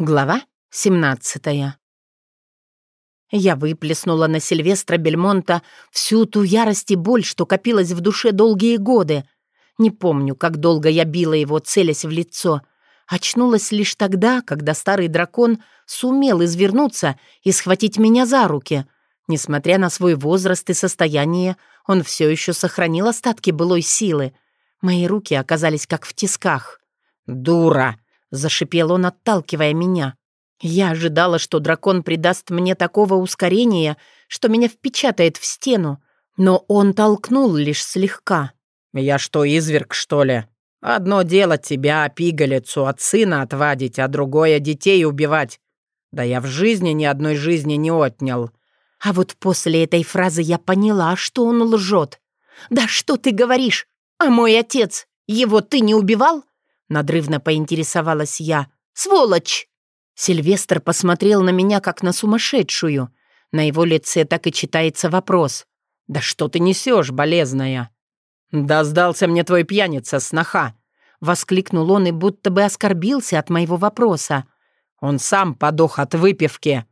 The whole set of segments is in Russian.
Глава 17 Я выплеснула на Сильвестра Бельмонта всю ту ярость и боль, что копилась в душе долгие годы. Не помню, как долго я била его, целясь в лицо. Очнулась лишь тогда, когда старый дракон сумел извернуться и схватить меня за руки. Несмотря на свой возраст и состояние, он все еще сохранил остатки былой силы. Мои руки оказались как в тисках. «Дура!» — зашипел он, отталкивая меня. Я ожидала, что дракон придаст мне такого ускорения, что меня впечатает в стену, но он толкнул лишь слегка. «Я что, изверг, что ли? Одно дело тебя, пигалицу, от сына отвадить, а другое — детей убивать. Да я в жизни ни одной жизни не отнял». А вот после этой фразы я поняла, что он лжет. «Да что ты говоришь? А мой отец? Его ты не убивал?» Надрывно поинтересовалась я. «Сволочь!» Сильвестр посмотрел на меня, как на сумасшедшую. На его лице так и читается вопрос. «Да что ты несешь, болезная?» «Да сдался мне твой пьяница, сноха!» Воскликнул он и будто бы оскорбился от моего вопроса. «Он сам подох от выпивки.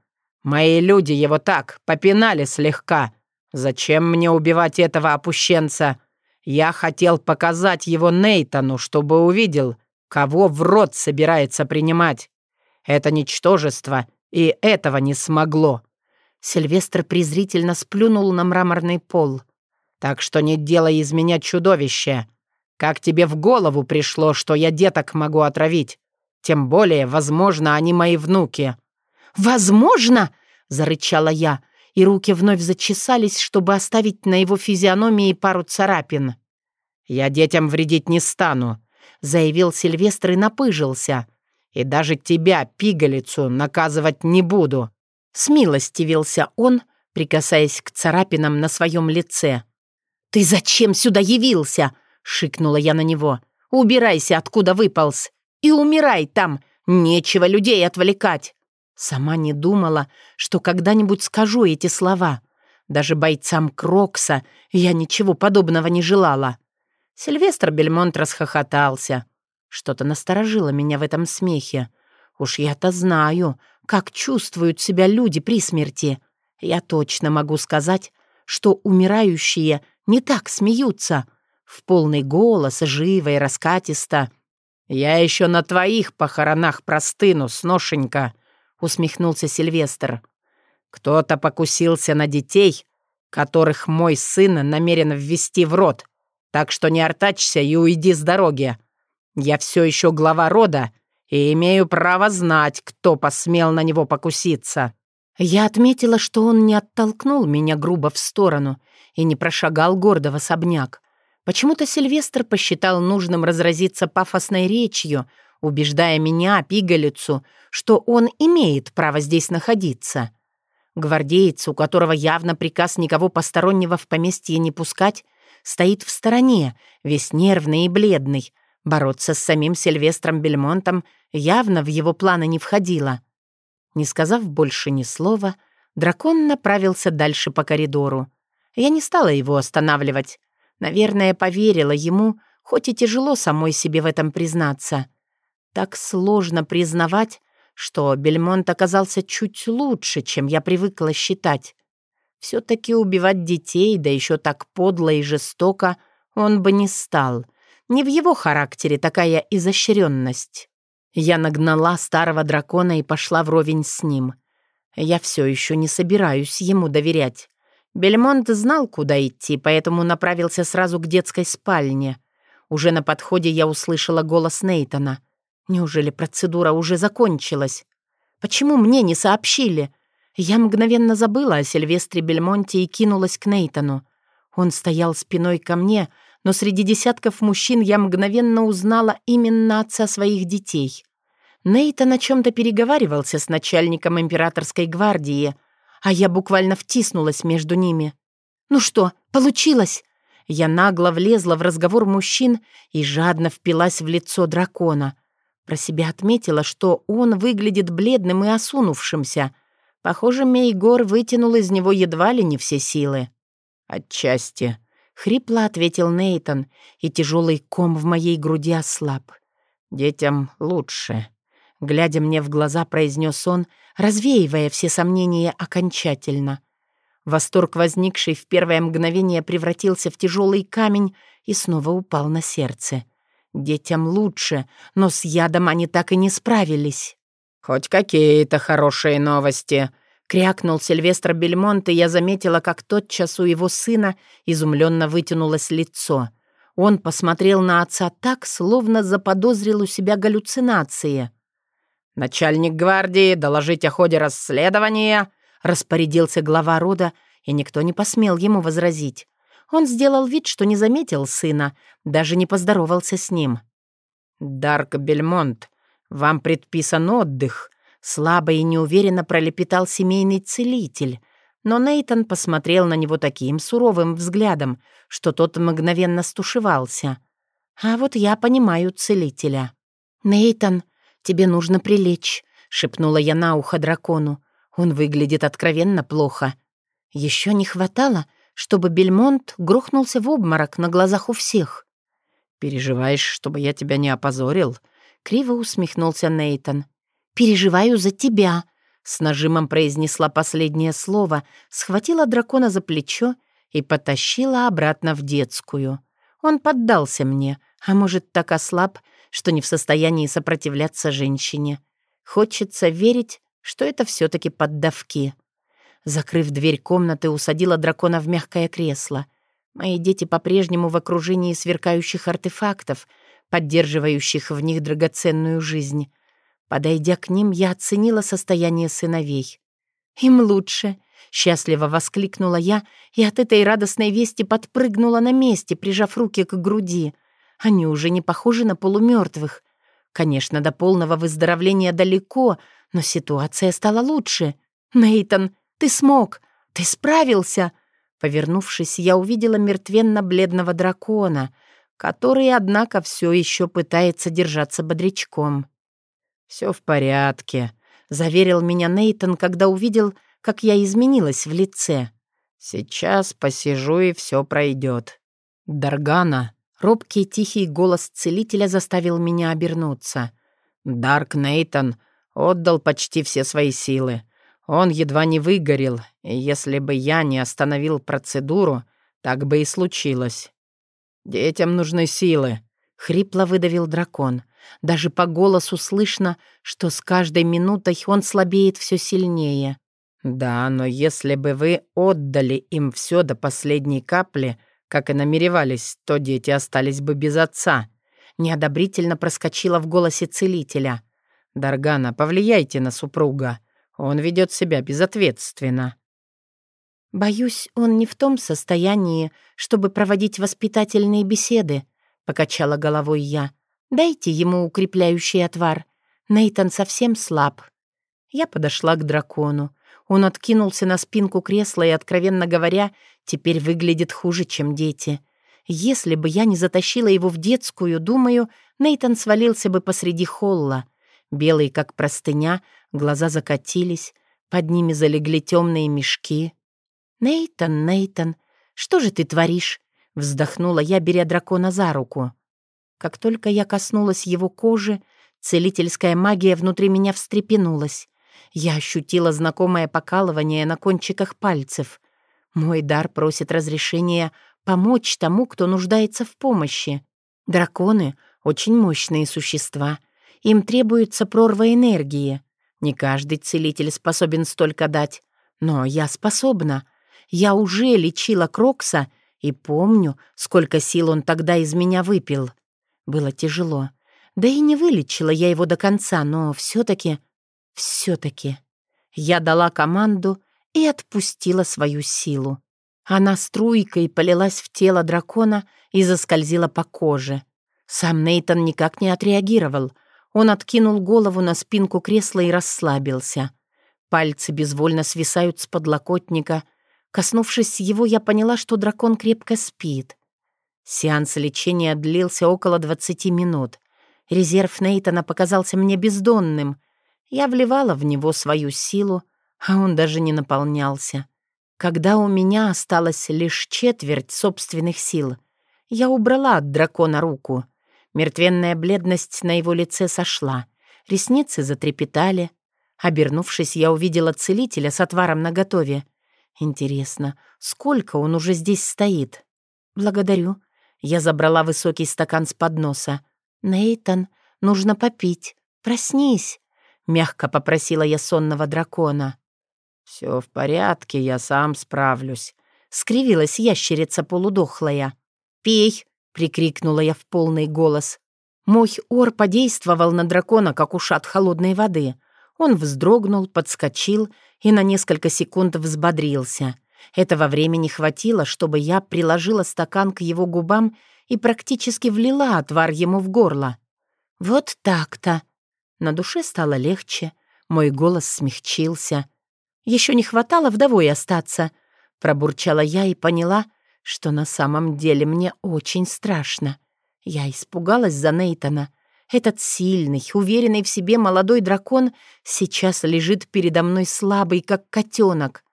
Мои люди его так, попинали слегка. Зачем мне убивать этого опущенца? Я хотел показать его Нейтану, чтобы увидел, Кого в рот собирается принимать? Это ничтожество, и этого не смогло. Сильвестр презрительно сплюнул на мраморный пол. «Так что не делай из меня чудовище. Как тебе в голову пришло, что я деток могу отравить? Тем более, возможно, они мои внуки». «Возможно!» — зарычала я, и руки вновь зачесались, чтобы оставить на его физиономии пару царапин. «Я детям вредить не стану заявил Сильвестр и напыжился. «И даже тебя, пигалицу, наказывать не буду!» Смилостивился он, прикасаясь к царапинам на своем лице. «Ты зачем сюда явился?» — шикнула я на него. «Убирайся, откуда выполз, и умирай там! Нечего людей отвлекать!» Сама не думала, что когда-нибудь скажу эти слова. Даже бойцам Крокса я ничего подобного не желала. Сильвестр Бельмонт расхохотался. Что-то насторожило меня в этом смехе. Уж я-то знаю, как чувствуют себя люди при смерти. Я точно могу сказать, что умирающие не так смеются. В полный голос, живо и раскатисто. «Я еще на твоих похоронах простыну, сношенька», — усмехнулся Сильвестр. «Кто-то покусился на детей, которых мой сын намерен ввести в рот, так что не артачься и уйди с дороги. Я все еще глава рода и имею право знать, кто посмел на него покуситься». Я отметила, что он не оттолкнул меня грубо в сторону и не прошагал гордо в особняк. Почему-то Сильвестр посчитал нужным разразиться пафосной речью, убеждая меня, пигалицу, что он имеет право здесь находиться. Гвардеец, у которого явно приказ никого постороннего в поместье не пускать, стоит в стороне, весь нервный и бледный. Бороться с самим Сильвестром Бельмонтом явно в его планы не входило. Не сказав больше ни слова, дракон направился дальше по коридору. Я не стала его останавливать. Наверное, поверила ему, хоть и тяжело самой себе в этом признаться. Так сложно признавать, что Бельмонт оказался чуть лучше, чем я привыкла считать. Все-таки убивать детей, да еще так подло и жестоко, он бы не стал. Не в его характере такая изощренность. Я нагнала старого дракона и пошла вровень с ним. Я все еще не собираюсь ему доверять. Бельмонт знал, куда идти, поэтому направился сразу к детской спальне. Уже на подходе я услышала голос Нейтона. Неужели процедура уже закончилась? Почему мне не сообщили? Я мгновенно забыла о Сильвестре Бельмонте и кинулась к Нейтану. Он стоял спиной ко мне, но среди десятков мужчин я мгновенно узнала именно отца своих детей. Нейтан о чем-то переговаривался с начальником императорской гвардии, а я буквально втиснулась между ними. «Ну что, получилось?» Я нагло влезла в разговор мужчин и жадно впилась в лицо дракона. Про себя отметила, что он выглядит бледным и осунувшимся — Похоже, Мейгор вытянул из него едва ли не все силы. «Отчасти», — хрипло ответил Нейтон, и тяжелый ком в моей груди ослаб. «Детям лучше. Глядя мне в глаза, произнес он, развеивая все сомнения окончательно. Восторг, возникший в первое мгновение, превратился в тяжелый камень и снова упал на сердце. Детям лучше, но с ядом они так и не справились. «Хоть какие-то хорошие новости», — крякнул Сильвестр Бельмонт, и я заметила, как тотчас у его сына изумленно вытянулось лицо. Он посмотрел на отца так, словно заподозрил у себя галлюцинации. «Начальник гвардии, доложить о ходе расследования», — распорядился глава рода, и никто не посмел ему возразить. Он сделал вид, что не заметил сына, даже не поздоровался с ним. «Дарк Бельмонт, вам предписан отдых», — слабо и неуверенно пролепетал семейный целитель. Но Нейтон посмотрел на него таким суровым взглядом, что тот мгновенно стушевался. «А вот я понимаю целителя». «Нейтон, тебе нужно прилечь», — шепнула я на ухо дракону. «Он выглядит откровенно плохо». Еще не хватало, чтобы Бельмонт грохнулся в обморок на глазах у всех. «Переживаешь, чтобы я тебя не опозорил?» — криво усмехнулся Нейтон. «Переживаю за тебя», — с нажимом произнесла последнее слово, схватила дракона за плечо и потащила обратно в детскую. Он поддался мне, а может, так ослаб, что не в состоянии сопротивляться женщине. Хочется верить, что это все таки поддавки. Закрыв дверь комнаты, усадила дракона в мягкое кресло. Мои дети по-прежнему в окружении сверкающих артефактов, поддерживающих в них драгоценную жизнь. Подойдя к ним, я оценила состояние сыновей. «Им лучше», — счастливо воскликнула я и от этой радостной вести подпрыгнула на месте, прижав руки к груди. Они уже не похожи на полумертвых. Конечно, до полного выздоровления далеко, но ситуация стала лучше. Нейтан, ты смог! Ты справился!» Повернувшись, я увидела мертвенно-бледного дракона, который, однако, все еще пытается держаться бодрячком. «Все в порядке», — заверил меня Нейтон, когда увидел, как я изменилась в лице. «Сейчас посижу, и все пройдет». «Даргана», — робкий тихий голос целителя заставил меня обернуться. «Дарк Нейтон отдал почти все свои силы. Он едва не выгорел, и если бы я не остановил процедуру, так бы и случилось. Детям нужны силы, — хрипло выдавил дракон. Даже по голосу слышно, что с каждой минутой он слабеет все сильнее. «Да, но если бы вы отдали им все до последней капли, как и намеревались, то дети остались бы без отца», — неодобрительно проскочила в голосе целителя. «Даргана, повлияйте на супруга. Он ведет себя безответственно». «Боюсь, он не в том состоянии, чтобы проводить воспитательные беседы», — покачала головой я. «Дайте ему укрепляющий отвар. Нейтан совсем слаб». Я подошла к дракону. Он откинулся на спинку кресла и, откровенно говоря, теперь выглядит хуже, чем дети. Если бы я не затащила его в детскую, думаю, Нейтан свалился бы посреди холла. Белый, как простыня, глаза закатились, под ними залегли темные мешки. «Нейтан, Нейтан, что же ты творишь?» — вздохнула я, беря дракона за руку. Как только я коснулась его кожи, целительская магия внутри меня встрепенулась. Я ощутила знакомое покалывание на кончиках пальцев. Мой дар просит разрешения помочь тому, кто нуждается в помощи. Драконы — очень мощные существа, им требуется прорва энергии. Не каждый целитель способен столько дать. Но я способна. Я уже лечила Крокса и помню, сколько сил он тогда из меня выпил. Было тяжело. Да и не вылечила я его до конца, но все-таки... Все-таки... Я дала команду и отпустила свою силу. Она струйкой полилась в тело дракона и заскользила по коже. Сам Нейтон никак не отреагировал — он откинул голову на спинку кресла и расслабился. Пальцы безвольно свисают с подлокотника. Коснувшись его, я поняла, что дракон крепко спит. Сеанс лечения длился около 20 минут. Резерв Нейтона показался мне бездонным. Я вливала в него свою силу, а он даже не наполнялся. Когда у меня осталась лишь четверть собственных сил, я убрала от дракона руку — Мертвенная бледность на его лице сошла. Ресницы затрепетали. Обернувшись, я увидела целителя с отваром наготове. Интересно, сколько он уже здесь стоит? Благодарю. Я забрала высокий стакан с подноса. Нейтан, нужно попить. Проснись. Мягко попросила я сонного дракона. Все в порядке, я сам справлюсь. Скривилась ящерица полудохлая. «Пей!» — прикрикнула я в полный голос. Мой ор подействовал на дракона, как ушат холодной воды. Он вздрогнул, подскочил и на несколько секунд взбодрился. Этого времени хватило, чтобы я приложила стакан к его губам и практически влила отвар ему в горло. Вот так-то. На душе стало легче, мой голос смягчился. Еще не хватало вдовой остаться. Пробурчала я и поняла, что на самом деле мне очень страшно. Я испугалась за Нейтона. Этот сильный, уверенный в себе молодой дракон сейчас лежит передо мной слабый, как котенок.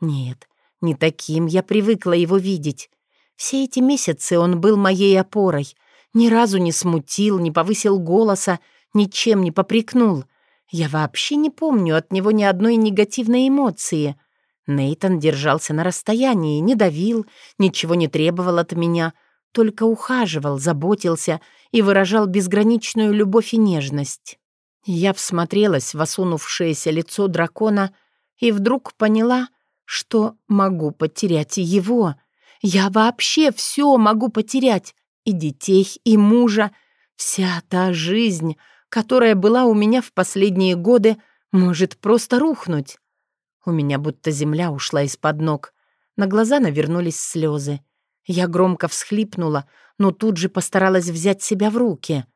Нет, не таким я привыкла его видеть. Все эти месяцы он был моей опорой. Ни разу не смутил, не повысил голоса, ничем не попрекнул. Я вообще не помню от него ни одной негативной эмоции — Нейтон держался на расстоянии, не давил, ничего не требовал от меня, только ухаживал, заботился и выражал безграничную любовь и нежность. Я всмотрелась в осунувшееся лицо дракона и вдруг поняла, что могу потерять его. Я вообще все могу потерять, и детей, и мужа. Вся та жизнь, которая была у меня в последние годы, может просто рухнуть. У меня будто земля ушла из-под ног. На глаза навернулись слезы. Я громко всхлипнула, но тут же постаралась взять себя в руки.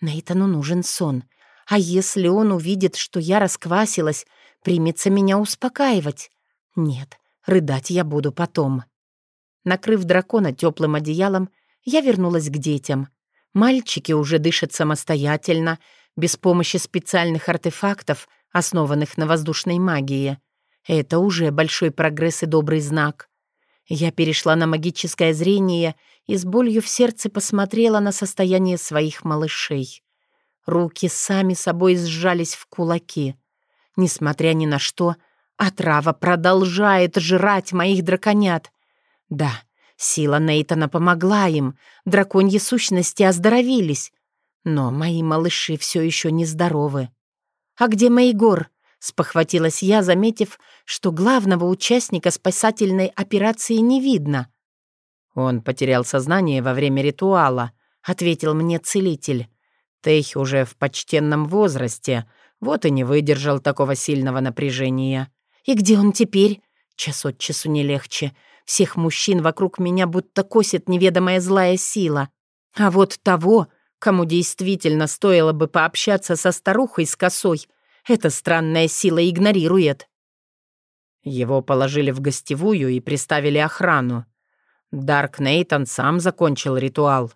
Нейтану нужен сон. А если он увидит, что я расквасилась, примется меня успокаивать? Нет, рыдать я буду потом. Накрыв дракона теплым одеялом, я вернулась к детям. Мальчики уже дышат самостоятельно, без помощи специальных артефактов, основанных на воздушной магии. Это уже большой прогресс и добрый знак. Я перешла на магическое зрение и с болью в сердце посмотрела на состояние своих малышей. Руки сами собой сжались в кулаки. Несмотря ни на что, отрава продолжает жрать моих драконят. Да, сила Нейтана помогла им, драконьи сущности оздоровились. Но мои малыши все еще нездоровы. «А где Мейгор?» Спохватилась я, заметив, что главного участника спасательной операции не видно. «Он потерял сознание во время ритуала», — ответил мне целитель. «Тейх уже в почтенном возрасте, вот и не выдержал такого сильного напряжения». «И где он теперь?» Час от часу не легче. Всех мужчин вокруг меня будто косит неведомая злая сила. А вот того, кому действительно стоило бы пообщаться со старухой с косой, эта странная сила игнорирует. Его положили в гостевую и приставили охрану. Дарк Нейтан сам закончил ритуал.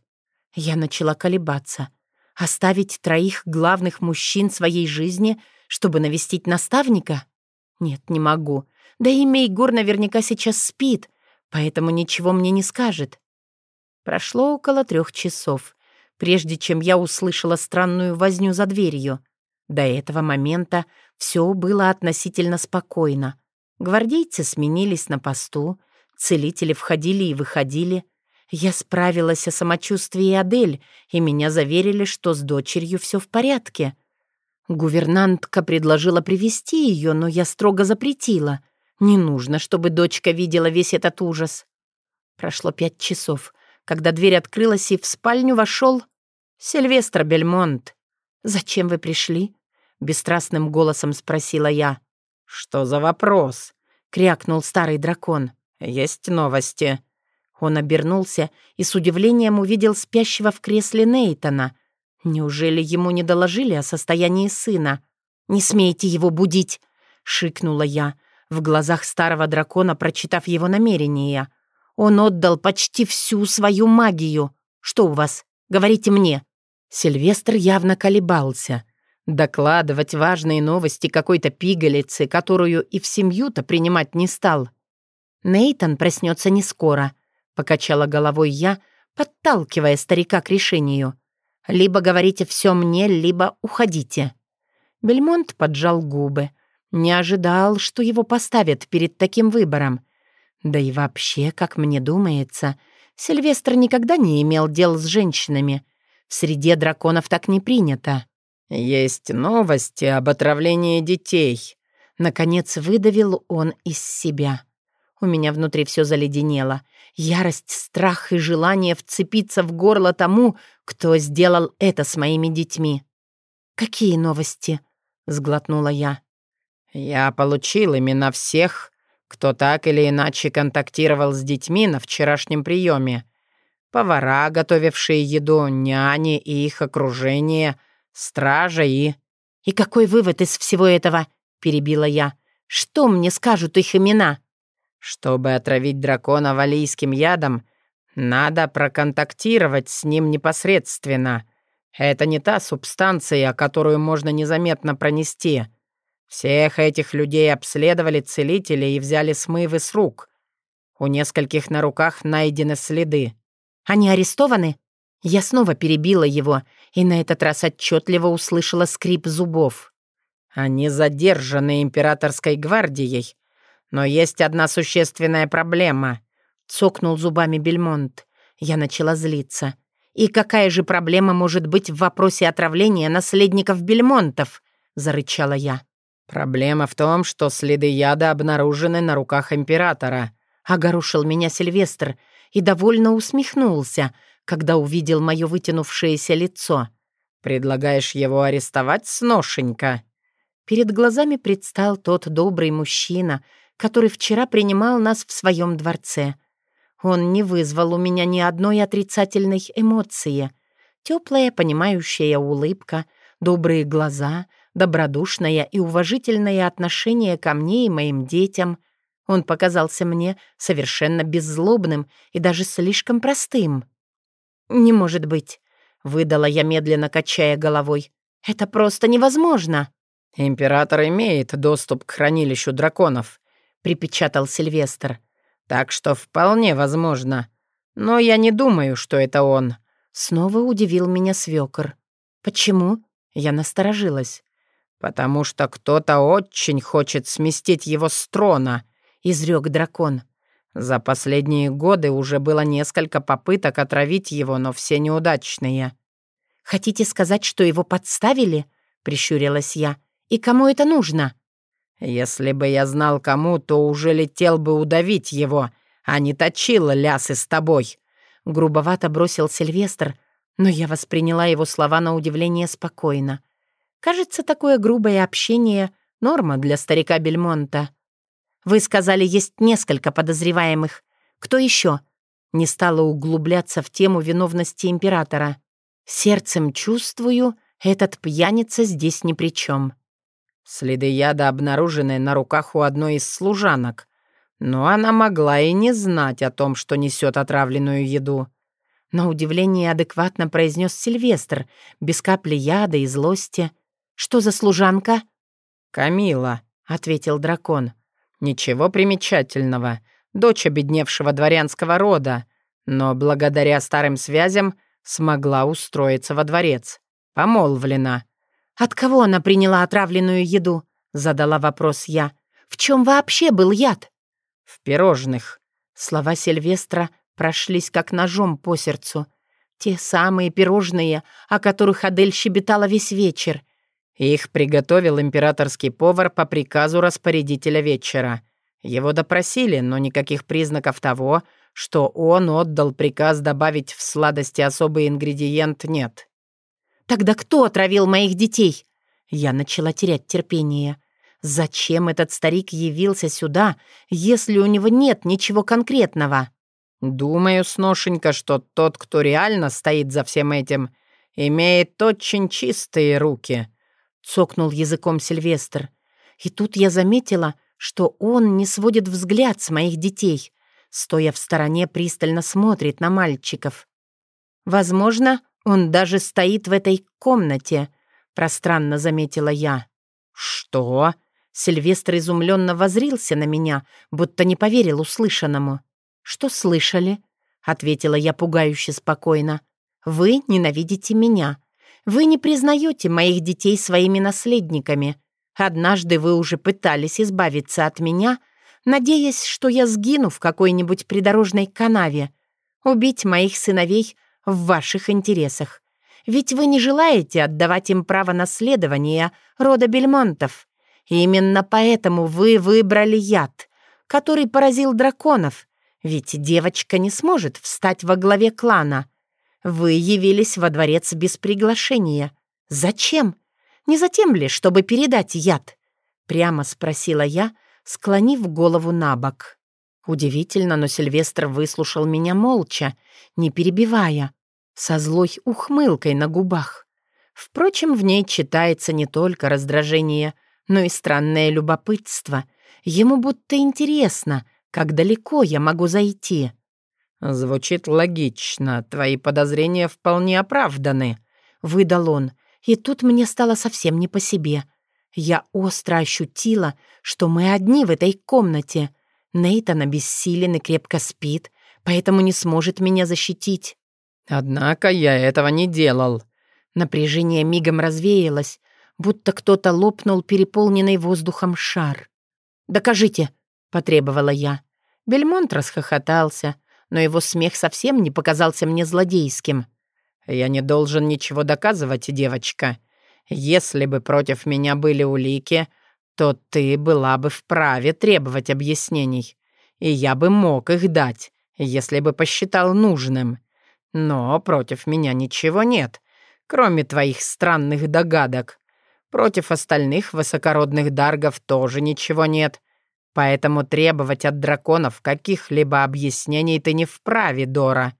Я начала колебаться. Оставить троих главных мужчин своей жизни, чтобы навестить наставника? Нет, не могу. Да и Мейгур наверняка сейчас спит, поэтому ничего мне не скажет. Прошло около трех часов, прежде чем я услышала странную возню за дверью. До этого момента все было относительно спокойно. Гвардейцы сменились на посту, целители входили и выходили. Я справилась о самочувствии Адель, и меня заверили, что с дочерью все в порядке. Гувернантка предложила привести ее, но я строго запретила. Не нужно, чтобы дочка видела весь этот ужас. Прошло пять часов, когда дверь открылась, и в спальню вошел Сильвестр Бельмонт. «Зачем вы пришли?» — бесстрастным голосом спросила я. «Что за вопрос?» — крякнул старый дракон. «Есть новости». Он обернулся и с удивлением увидел спящего в кресле Нейтона. Неужели ему не доложили о состоянии сына? «Не смейте его будить!» — шикнула я, в глазах старого дракона прочитав его намерения. «Он отдал почти всю свою магию. Что у вас? Говорите мне!» Сильвестр явно колебался. Докладывать важные новости какой-то пигалице, которую и в семью-то принимать не стал. Нейтан проснется не скоро, покачала головой я, подталкивая старика к решению. Либо говорите все мне, либо уходите. Бельмонт поджал губы. Не ожидал, что его поставят перед таким выбором. Да и вообще, как мне думается, Сильвестр никогда не имел дел с женщинами. В среде драконов так не принято. «Есть новости об отравлении детей», — наконец выдавил он из себя. У меня внутри все заледенело. Ярость, страх и желание вцепиться в горло тому, кто сделал это с моими детьми. «Какие новости?» — сглотнула я. «Я получил имена всех, кто так или иначе контактировал с детьми на вчерашнем приеме. Повара, готовившие еду, няни и их окружение, стража и...» «И какой вывод из всего этого?» — перебила я. «Что мне скажут их имена?» Чтобы отравить дракона валийским ядом, надо проконтактировать с ним непосредственно. Это не та субстанция, которую можно незаметно пронести. Всех этих людей обследовали целители и взяли смывы с рук. У нескольких на руках найдены следы. Они арестованы? Я снова перебила его и на этот раз отчетливо услышала скрип зубов. Они задержаны императорской гвардией но есть одна существенная проблема», — цокнул зубами Бельмонт. Я начала злиться. «И какая же проблема может быть в вопросе отравления наследников Бельмонтов?» — зарычала я. «Проблема в том, что следы яда обнаружены на руках императора», — огорушил меня Сильвестр и довольно усмехнулся, когда увидел мое вытянувшееся лицо. «Предлагаешь его арестовать, сношенька?» Перед глазами предстал тот добрый мужчина, который вчера принимал нас в своем дворце. Он не вызвал у меня ни одной отрицательной эмоции. Теплая, понимающая улыбка, добрые глаза, добродушное и уважительное отношение ко мне и моим детям. Он показался мне совершенно беззлобным и даже слишком простым. «Не может быть», — выдала я, медленно качая головой. «Это просто невозможно». «Император имеет доступ к хранилищу драконов», — припечатал Сильвестр. «Так что вполне возможно. Но я не думаю, что это он». Снова удивил меня свёкор. «Почему?» — я насторожилась. «Потому что кто-то очень хочет сместить его с трона», — изрёк дракон. «За последние годы уже было несколько попыток отравить его, но все неудачные». «Хотите сказать, что его подставили?» — прищурилась я. «И кому это нужно?» «Если бы я знал кому, то уже летел бы удавить его, а не точил лясы с тобой», — грубовато бросил Сильвестр, но я восприняла его слова на удивление спокойно. Кажется, такое грубое общение — норма для старика Бельмонта. «Вы сказали, есть несколько подозреваемых. Кто еще?» Не стала углубляться в тему виновности императора. Сердцем чувствую, этот пьяница здесь ни при чем. Следы яда обнаружены на руках у одной из служанок, но она могла и не знать о том, что несет отравленную еду. На удивление адекватно произнес Сильвестр, без капли яда и злости. «Что за служанка?» «Камила», — ответил дракон. «Ничего примечательного. Дочь обедневшего дворянского рода, но благодаря старым связям смогла устроиться во дворец. Помолвлена. «От кого она приняла отравленную еду?» — задала вопрос я. «В чем вообще был яд?» «В пирожных». Слова Сильвестра прошлись как ножом по сердцу. Те самые пирожные, о которых Адель щебетала весь вечер. Их приготовил императорский повар по приказу распорядителя вечера. Его допросили, но никаких признаков того, что он отдал приказ добавить в сладости особый ингредиент, нет. Тогда кто отравил моих детей? Я начала терять терпение. Зачем этот старик явился сюда, если у него нет ничего конкретного? Думаю, сношенька, что тот, кто реально стоит за всем этим, имеет очень чистые руки. Цокнул языком Сильвестр. И тут я заметила, что он не сводит взгляд с моих детей, стоя в стороне, пристально смотрит на мальчиков. Возможно, он даже стоит в этой комнате», — пространно заметила я. «Что?» Сильвестр изумленно возрился на меня, будто не поверил услышанному. «Что слышали?» — ответила я пугающе спокойно. «Вы ненавидите меня. Вы не признаете моих детей своими наследниками. Однажды вы уже пытались избавиться от меня, надеясь, что я сгину в какой-нибудь придорожной канаве. Убить моих сыновей в ваших интересах. Ведь вы не желаете отдавать им право наследования рода Бельмонтов. Именно поэтому вы выбрали яд, который поразил драконов, ведь девочка не сможет встать во главе клана. Вы явились во дворец без приглашения. Зачем? Не затем ли, чтобы передать яд? Прямо спросила я, склонив голову на бок. Удивительно, но Сильвестр выслушал меня молча, не перебивая, со злой ухмылкой на губах. Впрочем, в ней читается не только раздражение, но и странное любопытство. Ему будто интересно — как далеко я могу зайти?» «Звучит логично. Твои подозрения вполне оправданы», — выдал он. И тут мне стало совсем не по себе. Я остро ощутила, что мы одни в этой комнате. Нейтан обессилен и крепко спит, поэтому не сможет меня защитить. «Однако я этого не делал». Напряжение мигом развеялось, будто кто-то лопнул переполненный воздухом шар. «Докажите», — потребовала я. Бельмонт расхохотался, но его смех совсем не показался мне злодейским. «Я не должен ничего доказывать, девочка. Если бы против меня были улики, то ты была бы вправе требовать объяснений, и я бы мог их дать, если бы посчитал нужным. Но против меня ничего нет, кроме твоих странных догадок. Против остальных высокородных даргов тоже ничего нет, Поэтому требовать от драконов каких-либо объяснений ты не вправе, Дора».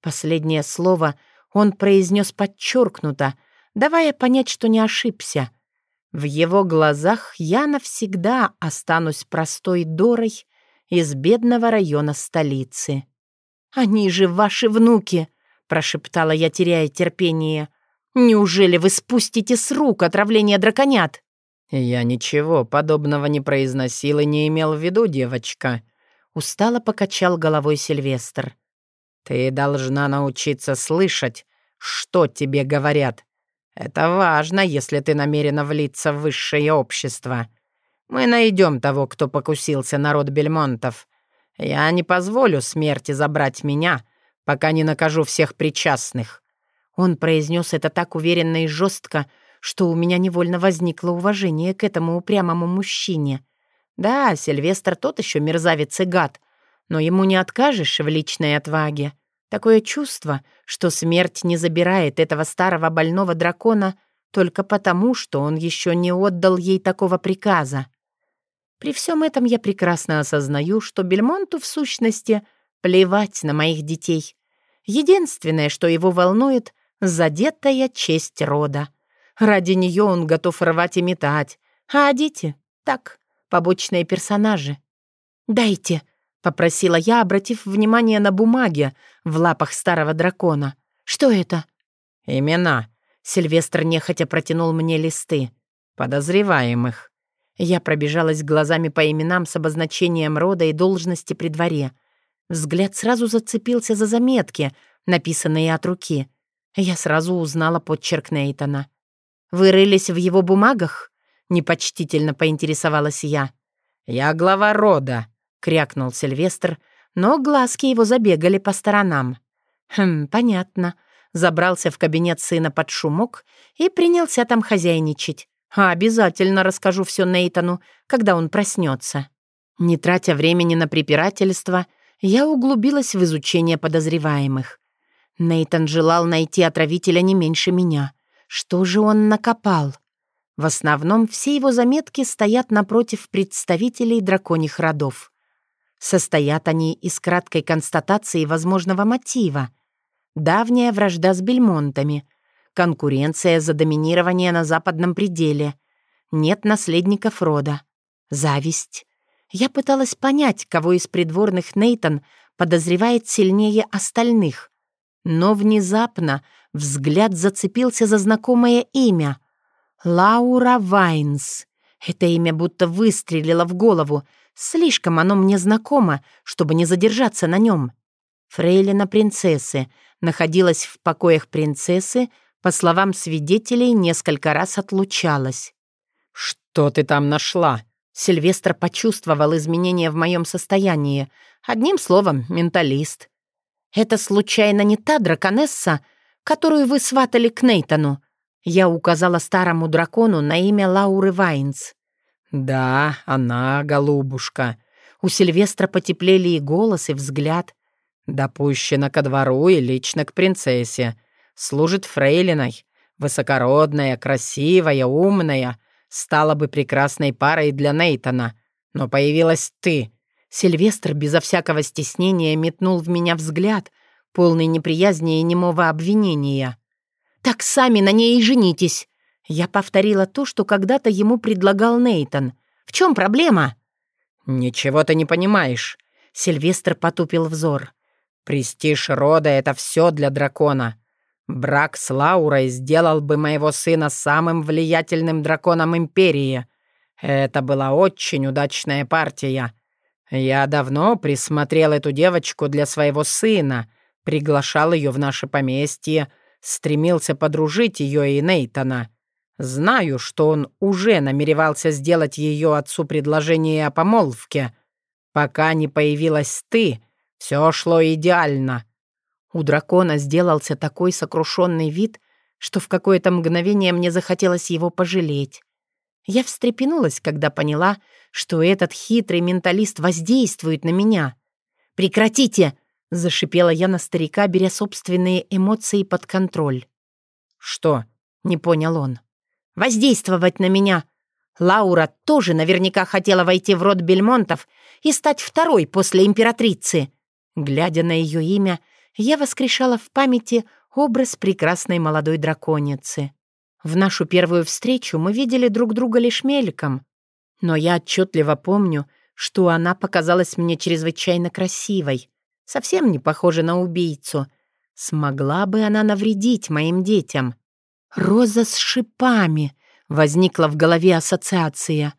Последнее слово он произнес подчеркнуто, давая понять, что не ошибся. В его глазах я навсегда останусь простой Дорой из бедного района столицы. «Они же ваши внуки!» — прошептала я, теряя терпение. «Неужели вы спустите с рук отравление драконят?» «Я ничего подобного не произносил и не имел в виду, девочка», — устало покачал головой Сильвестр. «Ты должна научиться слышать, что тебе говорят. Это важно, если ты намерена влиться в высшее общество. Мы найдем того, кто покусился народ Бельмонтов. Я не позволю смерти забрать меня, пока не накажу всех причастных». Он произнес это так уверенно и жестко, что у меня невольно возникло уважение к этому упрямому мужчине. Да, Сильвестр тот еще мерзавец и гад, но ему не откажешь в личной отваге. Такое чувство, что смерть не забирает этого старого больного дракона только потому, что он еще не отдал ей такого приказа. При всем этом я прекрасно осознаю, что Бельмонту в сущности плевать на моих детей. Единственное, что его волнует — задетая честь рода. Ради нее он готов рвать и метать. А дети — так, побочные персонажи. «Дайте», — попросила я, обратив внимание на бумаги в лапах старого дракона. «Что это?» «Имена». Сильвестр нехотя протянул мне листы. «Подозреваемых». Я пробежалась глазами по именам с обозначением рода и должности при дворе. Взгляд сразу зацепился за заметки, написанные от руки. Я сразу узнала подчерк Нейтана. «Вы рылись в его бумагах?» — непочтительно поинтересовалась я. «Я глава рода», — крякнул Сильвестр, но глазки его забегали по сторонам. «Хм, понятно». Забрался в кабинет сына под шумок и принялся там хозяйничать. А обязательно расскажу все Нейтану, когда он проснется. Не тратя времени на препирательство, я углубилась в изучение подозреваемых. Нейтан желал найти отравителя не меньше меня — что же он накопал? В основном все его заметки стоят напротив представителей драконьих родов. Состоят они из краткой констатации возможного мотива. Давняя вражда с бельмонтами, конкуренция за доминирование на западном пределе, нет наследников рода, зависть. Я пыталась понять, кого из придворных Нейтон подозревает сильнее остальных. Но внезапно Взгляд зацепился за знакомое имя. Лаура Вайнс. Это имя будто выстрелило в голову. Слишком оно мне знакомо, чтобы не задержаться на нем. Фрейлина принцессы находилась в покоях принцессы по словам свидетелей, несколько раз отлучалась. «Что ты там нашла?» Сильвестр почувствовал изменения в моем состоянии. Одним словом, менталист. «Это случайно не та драконесса, которую вы сватали к Нейтану?» Я указала старому дракону на имя Лауры Вайнс. «Да, она, голубушка». У Сильвестра потеплели и голос, и взгляд. «Допущена ко двору и лично к принцессе. Служит фрейлиной. Высокородная, красивая, умная. Стала бы прекрасной парой для Нейтона. Но появилась ты». Сильвестр безо всякого стеснения метнул в меня взгляд, полный неприязни и немого обвинения. «Так сами на ней и женитесь!» Я повторила то, что когда-то ему предлагал Нейтон. «В чем проблема?» «Ничего ты не понимаешь», — Сильвестр потупил взор. «Престиж рода — это все для дракона. Брак с Лаурой сделал бы моего сына самым влиятельным драконом Империи. Это была очень удачная партия. Я давно присмотрел эту девочку для своего сына, приглашал ее в наше поместье, стремился подружить ее и Нейтона. Знаю, что он уже намеревался сделать ее отцу предложение о помолвке. Пока не появилась ты, все шло идеально. У дракона сделался такой сокрушенный вид, что в какое-то мгновение мне захотелось его пожалеть. Я встрепенулась, когда поняла, что этот хитрый менталист воздействует на меня. «Прекратите!» — зашипела я на старика, беря собственные эмоции под контроль. «Что?» — не понял он. «Воздействовать на меня!» Лаура тоже наверняка хотела войти в род Бельмонтов и стать второй после императрицы. Глядя на ее имя, я воскрешала в памяти образ прекрасной молодой драконицы. В нашу первую встречу мы видели друг друга лишь мельком, но я отчетливо помню, что она показалась мне чрезвычайно красивой, совсем не похожа на убийцу. Смогла бы она навредить моим детям? «Роза с шипами», — возникла в голове ассоциация.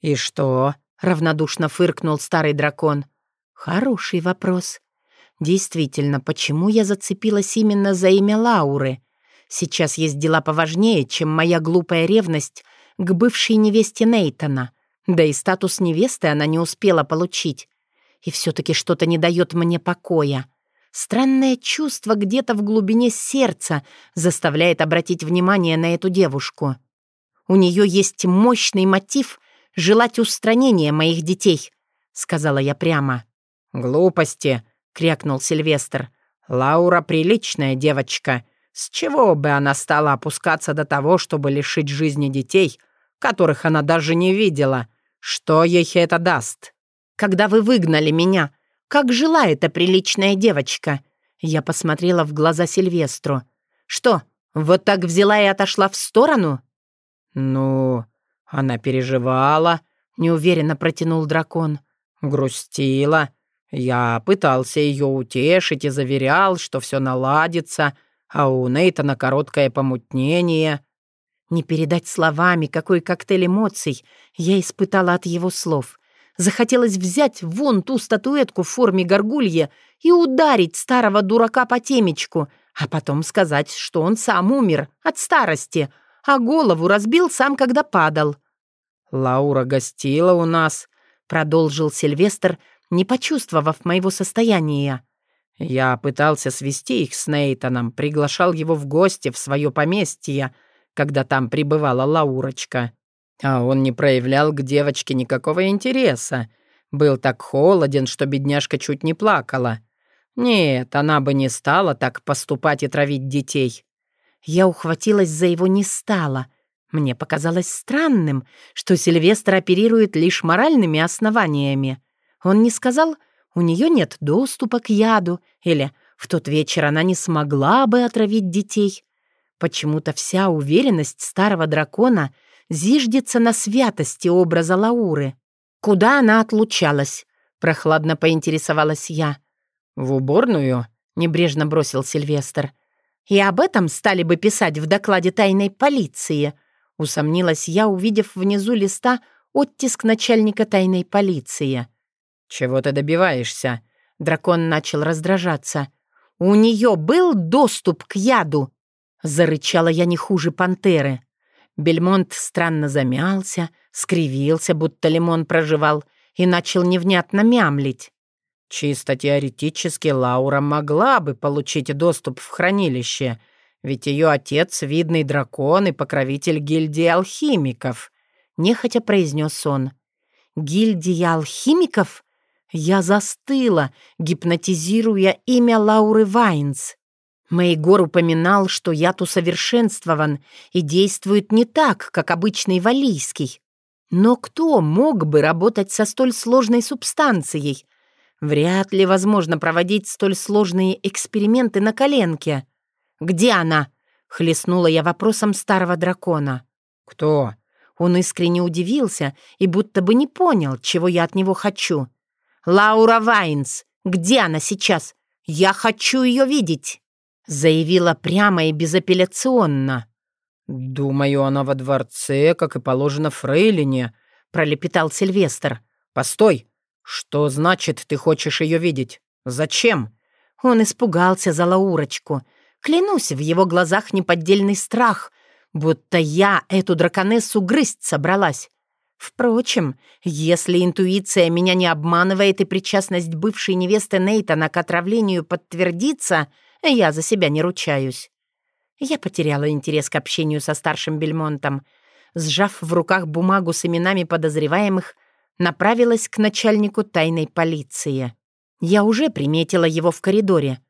«И что?» — равнодушно фыркнул старый дракон. «Хороший вопрос. Действительно, почему я зацепилась именно за имя Лауры? Сейчас есть дела поважнее, чем моя глупая ревность к бывшей невесте Нейтона. Да и статус невесты она не успела получить. И все-таки что-то не дает мне покоя. Странное чувство где-то в глубине сердца заставляет обратить внимание на эту девушку. У нее есть мощный мотив желать устранения моих детей, сказала я прямо. «Глупости», — крякнул Сильвестр. «Лаура приличная девочка. С чего бы она стала опускаться до того, чтобы лишить жизни детей, которых она даже не видела? Что ей это даст?» «Когда вы выгнали меня, как жила эта приличная девочка?» Я посмотрела в глаза Сильвестру. «Что, вот так взяла и отошла в сторону?» «Ну, она переживала», — неуверенно протянул дракон. «Грустила, я пытался ее утешить и заверял, что все наладится, а у Нейтана короткое помутнение. Не передать словами, какой коктейль эмоций я испытала от его слов. Захотелось взять вон ту статуэтку в форме горгулья и ударить старого дурака по темечку, а потом сказать, что он сам умер от старости, а голову разбил сам, когда падал. «Лаура гостила у нас», — продолжил Сильвестр, — не почувствовав моего состояния. Я пытался свести их с Нейтаном, приглашал его в гости в свое поместье, когда там пребывала Лаурочка. А он не проявлял к девочке никакого интереса. Был так холоден, что бедняжка чуть не плакала. Нет, она бы не стала так поступать и травить детей. Я ухватилась за его «не стала». Мне показалось странным, что Сильвестр оперирует лишь моральными основаниями. Он не сказал, у нее нет доступа к яду, или в тот вечер она не смогла бы отравить детей. Почему-то вся уверенность старого дракона зиждется на святости образа Лауры. Куда она отлучалась? Прохладно поинтересовалась я. «В уборную?» — небрежно бросил Сильвестр. «И об этом стали бы писать в докладе тайной полиции», — усомнилась я, увидев внизу листа оттиск начальника тайной полиции. «Чего ты добиваешься?» Дракон начал раздражаться. «У нее был доступ к яду!» Зарычала я не хуже пантеры. Бельмонт странно замялся, скривился, будто лимон проживал, и начал невнятно мямлить. Чисто теоретически Лаура могла бы получить доступ в хранилище, ведь ее отец — видный дракон и покровитель гильдии алхимиков, — нехотя произнес он. «Гильдия алхимиков?» Я застыла, гипнотизируя имя Лауры Вайнс. Мейгор упоминал, что яд усовершенствован и действует не так, как обычный валийский. Но кто мог бы работать со столь сложной субстанцией? Вряд ли возможно проводить столь сложные эксперименты на коленке. «Где она?» — хлестнула я вопросом старого дракона. «Кто?» Он искренне удивился и будто бы не понял, чего я от него хочу. «Лаура Вайнс! Где она сейчас? Я хочу ее видеть!» Заявила прямо и безапелляционно. «Думаю, она во дворце, как и положено фрейлине», — пролепетал Сильвестр. «Постой! Что значит, ты хочешь ее видеть? Зачем?» Он испугался за Лаурочку. Клянусь, в его глазах неподдельный страх, будто я эту драконессу грызть собралась. Впрочем, если интуиция меня не обманывает и причастность бывшей невесты Нейтана к отравлению подтвердится, я за себя не ручаюсь. Я потеряла интерес к общению со старшим Бельмонтом. Сжав в руках бумагу с именами подозреваемых, направилась к начальнику тайной полиции. Я уже приметила его в коридоре.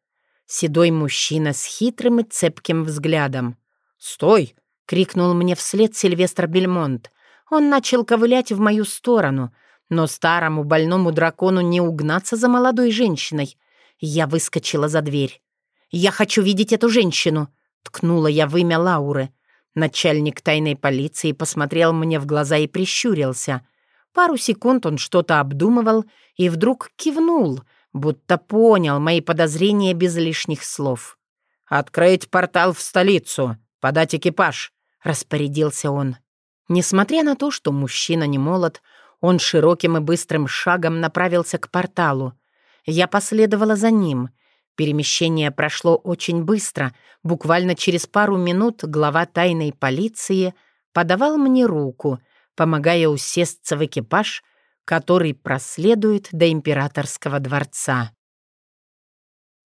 Седой мужчина с хитрым и цепким взглядом. «Стой!» — крикнул мне вслед Сильвестр Бельмонт. Он начал ковылять в мою сторону, но старому больному дракону не угнаться за молодой женщиной. Я выскочила за дверь. «Я хочу видеть эту женщину!» — ткнула я в имя Лауры. Начальник тайной полиции посмотрел мне в глаза и прищурился. Пару секунд он что-то обдумывал и вдруг кивнул, будто понял мои подозрения без лишних слов. «Открыть портал в столицу, подать экипаж», — распорядился он. Несмотря на то, что мужчина не молод, он широким и быстрым шагом направился к порталу. Я последовала за ним. Перемещение прошло очень быстро. Буквально через пару минут глава тайной полиции подавал мне руку, помогая усесться в экипаж, который проследует до императорского дворца.